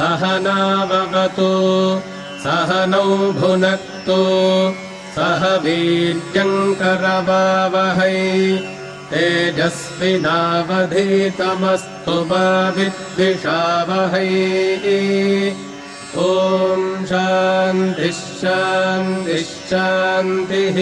सहनावतु सहनौ भुनक्तु सह वीर्यङ्करवावहै तेजस्विनावधीतमस्तु मा विद्विषावहै ॐ शान्तिः शान्तिः।